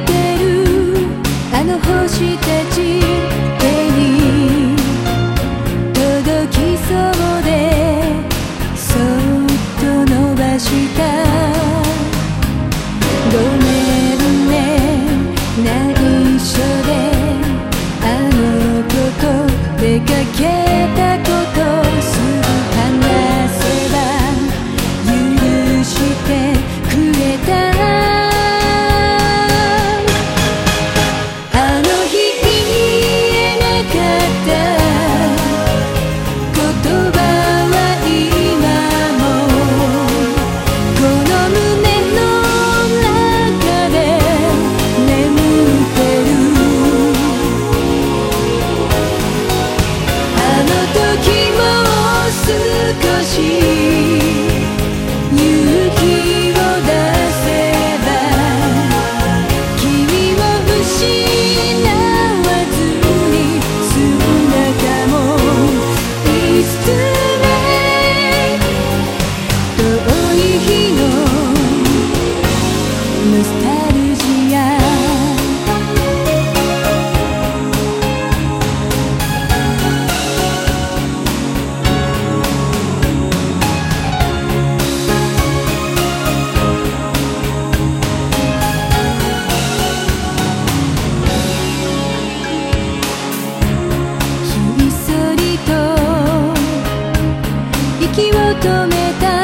てるあの星たち手に届きそうでそっと伸ばした。ごめんね内緒であの子と出かける求めた